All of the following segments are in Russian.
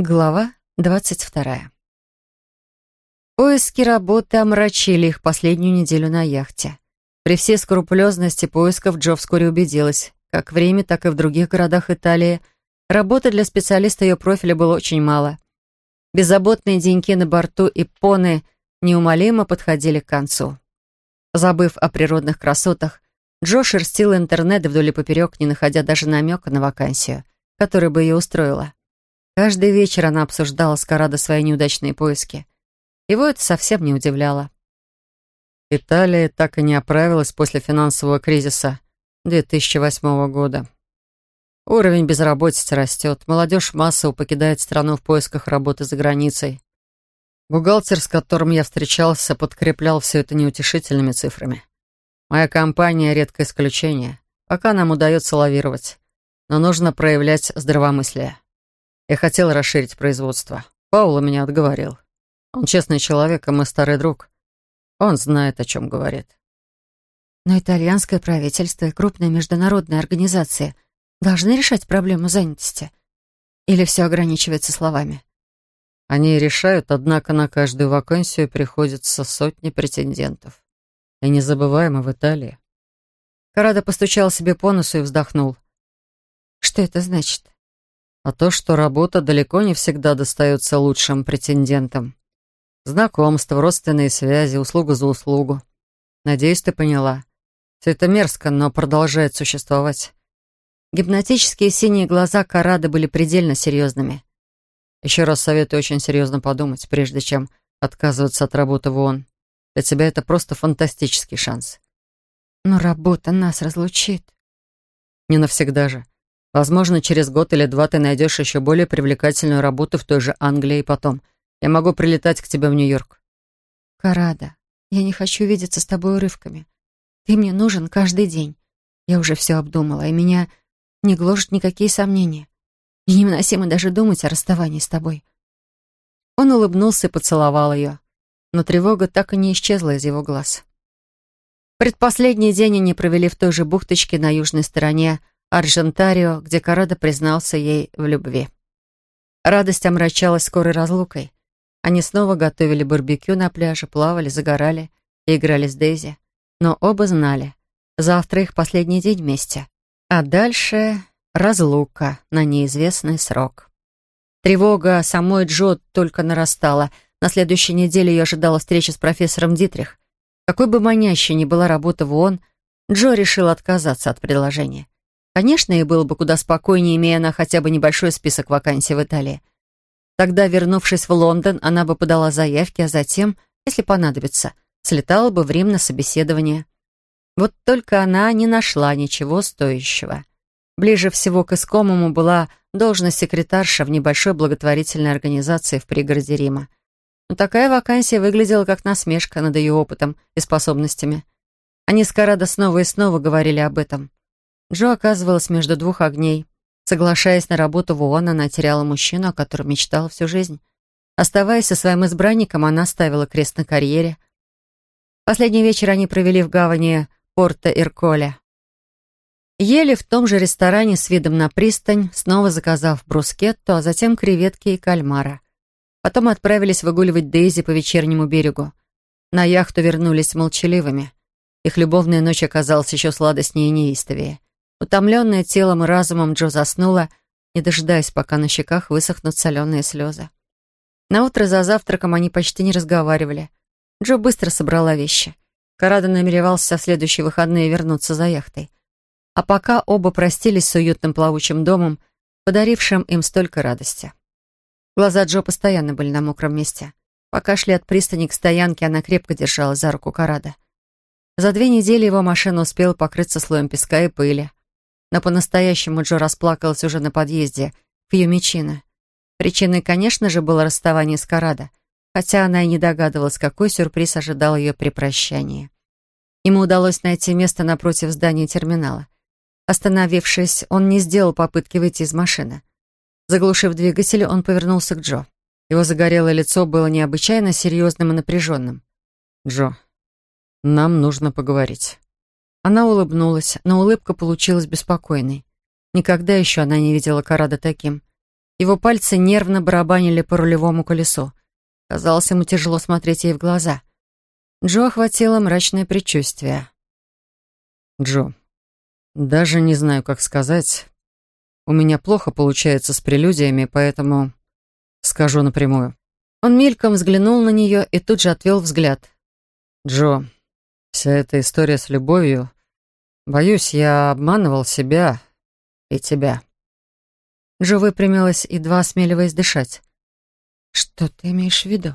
Глава двадцать вторая. Поиски работы омрачили их последнюю неделю на яхте. При всей скрупулезности поисков Джо вскоре убедилась, как в Риме, так и в других городах Италии, работы для специалиста ее профиля было очень мало. Беззаботные деньки на борту и поны неумолимо подходили к концу. Забыв о природных красотах, Джо шерстил интернет вдоль и поперек, не находя даже намека на вакансию, которая бы ее устроила. Каждый вечер она обсуждала с Карадо свои неудачные поиски. Его это совсем не удивляло. Италия так и не оправилась после финансового кризиса 2008 года. Уровень безработицы растет, молодежь массово покидает страну в поисках работы за границей. Бухгалтер, с которым я встречался, подкреплял все это неутешительными цифрами. Моя компания — редкое исключение. Пока нам удается лавировать. Но нужно проявлять здравомыслие. Я хотел расширить производство. Паула меня отговорил. Он честный человек, а мы старый друг. Он знает, о чем говорит. Но итальянское правительство и крупные международные организации должны решать проблему занятости. Или все ограничивается словами? Они решают, однако на каждую вакансию приходится сотни претендентов. И не забываем в Италии. Карадо постучал себе по носу и вздохнул. Что это значит? А то, что работа далеко не всегда достается лучшим претендентам. Знакомство, родственные связи, услуга за услугу. Надеюсь, ты поняла. Все это мерзко, но продолжает существовать. Гипнотические синие глаза Карады были предельно серьезными. Еще раз советую очень серьезно подумать, прежде чем отказываться от работы в ООН. Для тебя это просто фантастический шанс. Но работа нас разлучит. Не навсегда же. Возможно, через год или два ты найдешь еще более привлекательную работу в той же Англии и потом. Я могу прилетать к тебе в Нью-Йорк. Карада, я не хочу видеться с тобой урывками. Ты мне нужен каждый день. Я уже все обдумала, и меня не гложат никакие сомнения. И невыносимо даже думать о расставании с тобой. Он улыбнулся и поцеловал ее, но тревога так и не исчезла из его глаз. Предпоследний день они провели в той же бухточке на южной стороне Аржентарио, где Карадо признался ей в любви. Радость омрачалась скорой разлукой. Они снова готовили барбекю на пляже, плавали, загорали и играли с Дейзи. Но оба знали, завтра их последний день вместе. А дальше разлука на неизвестный срок. Тревога самой Джо только нарастала. На следующей неделе ее ожидала встреча с профессором Дитрих. Какой бы манящей ни была работа в ООН, Джо решил отказаться от предложения. Конечно, ей было бы куда спокойнее, имея она хотя бы небольшой список вакансий в Италии. Тогда, вернувшись в Лондон, она бы подала заявки, а затем, если понадобится, слетала бы в Рим на собеседование. Вот только она не нашла ничего стоящего. Ближе всего к искомому была должность секретарша в небольшой благотворительной организации в пригороде Рима. Но такая вакансия выглядела как насмешка над ее опытом и способностями. Они с Карадо снова и снова говорили об этом. Джо оказывалась между двух огней. Соглашаясь на работу в ООН, она теряла мужчину, о котором мечтала всю жизнь. Оставаясь со своим избранником, она ставила крест на карьере. Последний вечер они провели в гавани Порто-Ирколе. Ели в том же ресторане с видом на пристань, снова заказав брускетту, а затем креветки и кальмара. Потом отправились выгуливать Дейзи по вечернему берегу. На яхту вернулись молчаливыми. Их любовная ночь оказалась еще сладостнее и неистовее. Утомленная телом и разумом, Джо заснула, не дожидаясь, пока на щеках высохнут соленые слезы. Наутро за завтраком они почти не разговаривали. Джо быстро собрала вещи. Карадо намеревался в следующие выходные вернуться за яхтой. А пока оба простились с уютным плавучим домом, подарившим им столько радости. Глаза Джо постоянно были на мокром месте. Пока шли от пристани к стоянке, она крепко держала за руку Карада. За две недели его машина успела покрыться слоем песка и пыли. Но по-настоящему Джо расплакалась уже на подъезде к Юмичино. Причиной, конечно же, было расставание с Карадо, хотя она и не догадывалась, какой сюрприз ожидал ее при прощании. Ему удалось найти место напротив здания терминала. Остановившись, он не сделал попытки выйти из машины. Заглушив двигатель, он повернулся к Джо. Его загорелое лицо было необычайно серьезным и напряженным. «Джо, нам нужно поговорить». Она улыбнулась, но улыбка получилась беспокойной. Никогда еще она не видела Карада таким. Его пальцы нервно барабанили по рулевому колесу. Казалось, ему тяжело смотреть ей в глаза. Джо охватило мрачное предчувствие. «Джо, даже не знаю, как сказать. У меня плохо получается с прелюдиями, поэтому скажу напрямую». Он мельком взглянул на нее и тут же отвел взгляд. «Джо, вся эта история с любовью... Боюсь, я обманывал себя и тебя». Джо выпрямилась, едва осмеливаясь дышать. «Что ты имеешь в виду?»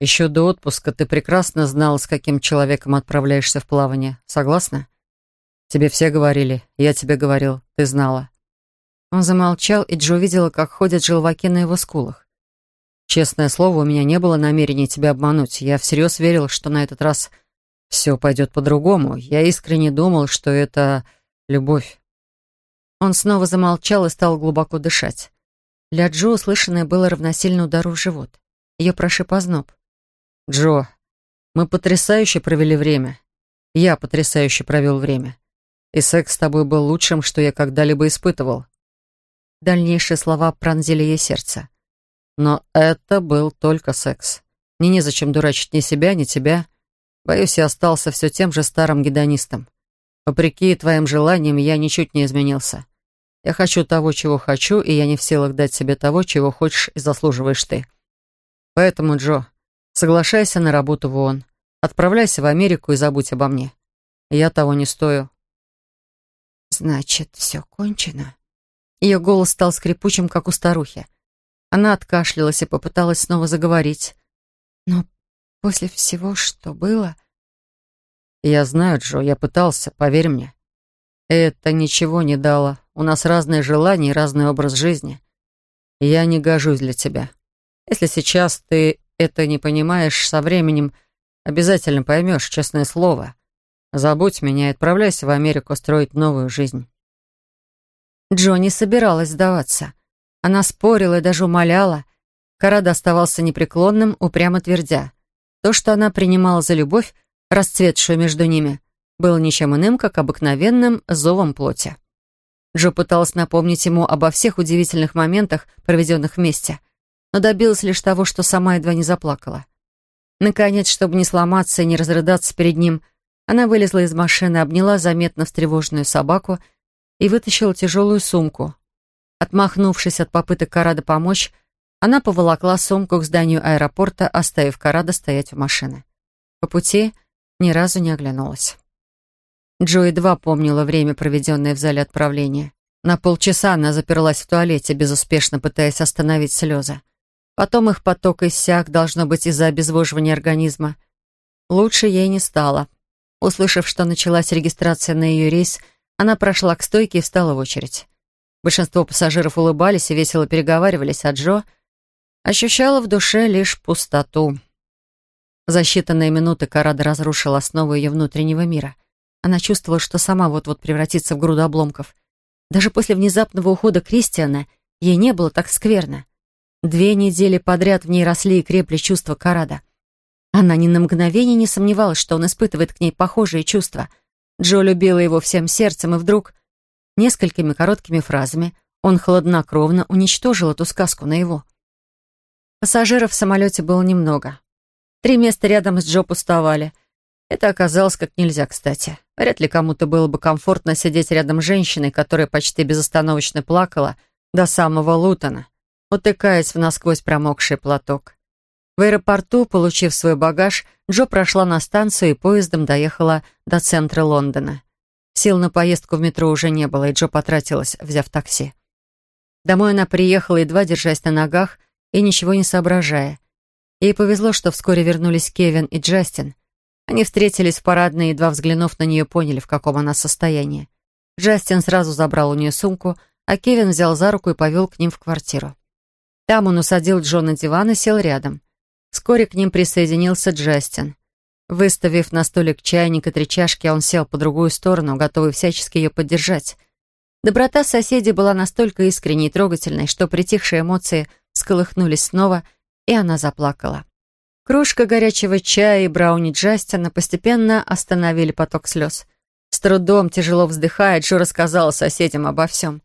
«Еще до отпуска ты прекрасно знал, с каким человеком отправляешься в плавание. Согласна? Тебе все говорили, я тебе говорил, ты знала». Он замолчал, и Джо видела, как ходят желваки на его скулах. «Честное слово, у меня не было намерения тебя обмануть. Я всерьез верил, что на этот раз все пойдет по-другому. Я искренне думал, что это любовь. Он снова замолчал и стал глубоко дышать. Для Джо услышанное было равносильно удару в живот. Ее прошиб озноб. «Джо, мы потрясающе провели время. Я потрясающе провел время. И секс с тобой был лучшим, что я когда-либо испытывал». Дальнейшие слова пронзили ей сердце. «Но это был только секс. Мне незачем дурачить ни себя, ни тебя. Боюсь, я остался все тем же старым гедонистом. Вопреки твоим желаниям, я ничуть не изменился. Я хочу того, чего хочу, и я не в силах дать себе того, чего хочешь и заслуживаешь ты. Поэтому, Джо, соглашайся на работу в ООН. Отправляйся в Америку и забудь обо мне. Я того не стою. Значит, все кончено. Ее голос стал скрипучим, как у старухи. Она откашлялась и попыталась снова заговорить. Но после всего, что было... Я знаю, Джо, я пытался, поверь мне. Это ничего не дало. У нас разные желания и разный образ жизни. Я не гожусь для тебя. Если сейчас ты это не понимаешь, со временем обязательно поймешь, честное слово. Забудь меня и отправляйся в Америку строить новую жизнь». Джо не собиралась сдаваться. Она спорила и даже умоляла. Карада оставался непреклонным, упрямо твердя. То, что она принимала за любовь, расцветшую между ними, было ничем иным, как обыкновенным зовом плоти. Джо пыталась напомнить ему обо всех удивительных моментах, проведенных вместе, но добилась лишь того, что сама едва не заплакала. Наконец, чтобы не сломаться и не разрыдаться перед ним, она вылезла из машины, обняла заметно встревоженную собаку и вытащила тяжелую сумку. Отмахнувшись от попыток Карада помочь, она поволокла сумку к зданию аэропорта, оставив Карада стоять у машины. По пути ни разу не оглянулась. Джо едва помнила время, проведенное в зале отправления. На полчаса она заперлась в туалете, безуспешно пытаясь остановить слезы. Потом их поток иссяк, должно быть, из-за обезвоживания организма. Лучше ей не стало. Услышав, что началась регистрация на ее рейс, она прошла к стойке и встала в очередь. Большинство пассажиров улыбались и весело переговаривались, а Джо ощущала в душе лишь пустоту. За считанные минуты Карада разрушил основу ее внутреннего мира. Она чувствовала, что сама вот-вот превратится в груду обломков. Даже после внезапного ухода Кристиана ей не было так скверно. Две недели подряд в ней росли и крепли чувства Карада. Она ни на мгновение не сомневалась, что он испытывает к ней похожие чувства. Джо любила его всем сердцем, и вдруг, несколькими короткими фразами, он хладнокровно уничтожил эту сказку на его. Пассажиров в самолете было немного. Три места рядом с Джо пустовали. Это оказалось как нельзя кстати. Вряд ли кому-то было бы комфортно сидеть рядом с женщиной, которая почти безостановочно плакала до самого Лутона, утыкаясь в насквозь промокший платок. В аэропорту, получив свой багаж, Джо прошла на станцию и поездом доехала до центра Лондона. Сил на поездку в метро уже не было, и Джо потратилась, взяв такси. Домой она приехала, едва держась на ногах и ничего не соображая. Ей повезло, что вскоре вернулись Кевин и Джастин. Они встретились в парадной, едва взглянув на нее, поняли, в каком она состоянии. Джастин сразу забрал у нее сумку, а Кевин взял за руку и повел к ним в квартиру. Там он усадил Джо на диван и сел рядом. Вскоре к ним присоединился Джастин. Выставив на столик чайник и три чашки, он сел по другую сторону, готовый всячески ее поддержать. Доброта соседей была настолько искренней и трогательной, что притихшие эмоции сколыхнулись снова, и она заплакала. Кружка горячего чая и брауни Джастина постепенно остановили поток слез. С трудом, тяжело вздыхая, Джо рассказала соседям обо всем.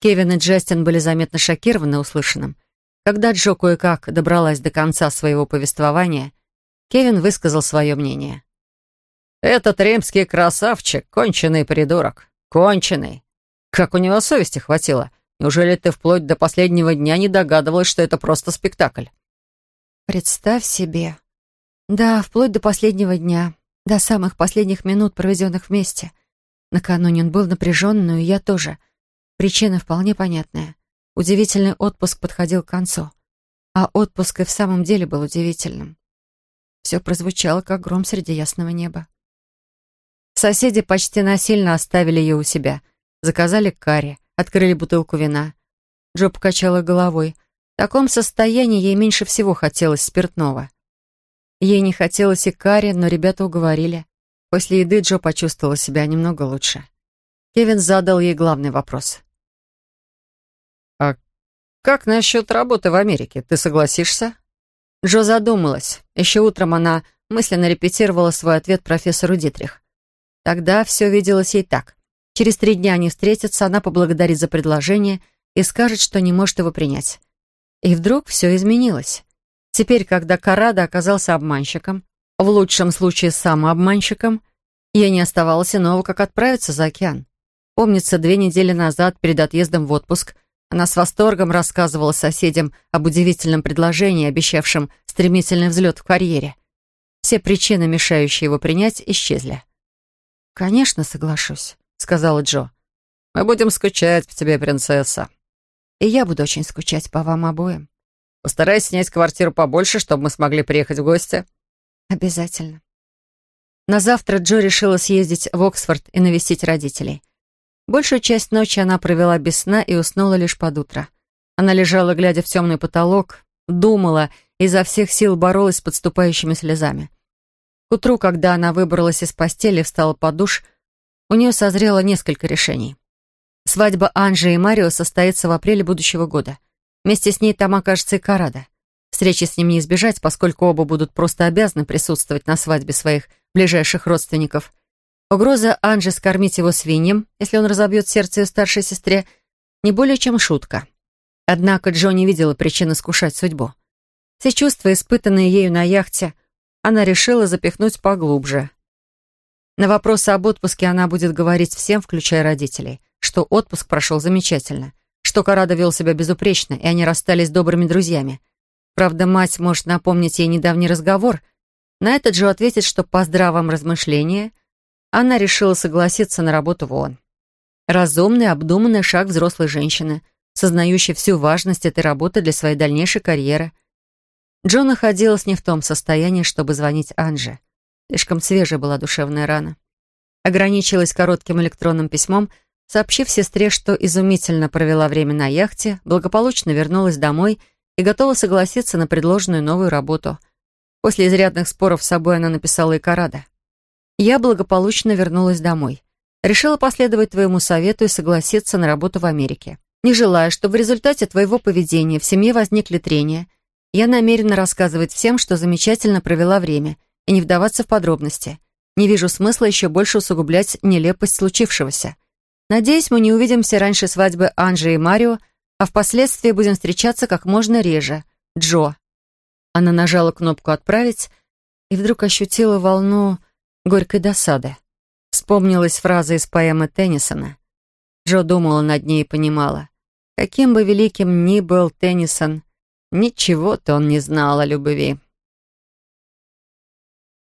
Кевин и Джастин были заметно шокированы услышанным. Когда Джо кое-как добралась до конца своего повествования, Кевин высказал свое мнение. «Этот римский красавчик — конченый придурок. Конченый. Как у него совести хватило? Неужели ты вплоть до последнего дня не догадывалась, что это просто спектакль?» «Представь себе. Да, вплоть до последнего дня, до самых последних минут, проведенных вместе. Накануне он был напряжен, но и я тоже. Причина вполне понятная. Удивительный отпуск подходил к концу. А отпуск и в самом деле был удивительным. Все прозвучало, как гром среди ясного неба. Соседи почти насильно оставили ее у себя. Заказали карри, открыли бутылку вина. Джо покачала головой. В таком состоянии ей меньше всего хотелось спиртного. Ей не хотелось и карри, но ребята уговорили. После еды Джо почувствовала себя немного лучше. Кевин задал ей главный вопрос. «Как насчет работы в Америке? Ты согласишься?» Джо задумалась. Еще утром она мысленно репетировала свой ответ профессору Дитрих. Тогда все виделось ей так. Через три дня они встретятся, она поблагодарит за предложение и скажет, что не может его принять. И вдруг все изменилось. Теперь, когда Карада оказался обманщиком, в лучшем случае самообманщиком, ей не оставалось иного, как отправиться за океан. Помнится, две недели назад, перед отъездом в отпуск, она с восторгом рассказывала соседям об удивительном предложении, обещавшем стремительный взлет в карьере. Все причины, мешающие его принять, исчезли. «Конечно, соглашусь», — сказала Джо. «Мы будем скучать по тебе, принцесса». «И я буду очень скучать по вам обоим». «Постарайся снять квартиру побольше, чтобы мы смогли приехать в гости». «Обязательно». На завтра Джо решила съездить в Оксфорд и навестить родителей. Большую часть ночи она провела без сна и уснула лишь под утро. Она лежала, глядя в темный потолок, думала и изо всех сил боролась с подступающими слезами. К утру, когда она выбралась из постели и встала под душ, у нее созрело несколько решений. Свадьба Анжи и Марио состоится в апреле будущего года. Вместе с ней там окажется и Карада. Встречи с ним не избежать, поскольку оба будут просто обязаны присутствовать на свадьбе своих ближайших родственников – Угроза Анжи скормить его свиньям, если он разобьет сердце ее старшей сестре, не более чем шутка. Однако Джо не видела причины скушать судьбу. Все чувства, испытанные ею на яхте, она решила запихнуть поглубже. На вопросы об отпуске она будет говорить всем, включая родителей, что отпуск прошел замечательно, что Карада вел себя безупречно, и они расстались добрыми друзьями. Правда, мать может напомнить ей недавний разговор. На это Джо ответит, что по здравом размышлении – она решила согласиться на работу в ООН. Разумный, обдуманный шаг взрослой женщины, сознающей всю важность этой работы для своей дальнейшей карьеры. Джо находилась не в том состоянии, чтобы звонить Анже. Слишком свежая была душевная рана. Ограничилась коротким электронным письмом, сообщив сестре, что изумительно провела время на яхте, благополучно вернулась домой и готова согласиться на предложенную новую работу. После изрядных споров с собой она написала и Карада. Я благополучно вернулась домой. Решила последовать твоему совету и согласиться на работу в Америке. Не желая, чтобы в результате твоего поведения в семье возникли трения, я намерена рассказывать всем, что замечательно провела время, и не вдаваться в подробности. Не вижу смысла еще больше усугублять нелепость случившегося. Надеюсь, мы не увидимся раньше свадьбы Анжи и Марио, а впоследствии будем встречаться как можно реже. Джо. Она нажала кнопку «Отправить» и вдруг ощутила волну горькой досады. Вспомнилась фраза из поэмы Теннисона. Джо думала над ней и понимала. Каким бы великим ни был Теннисон, ничего-то он не знал о любви.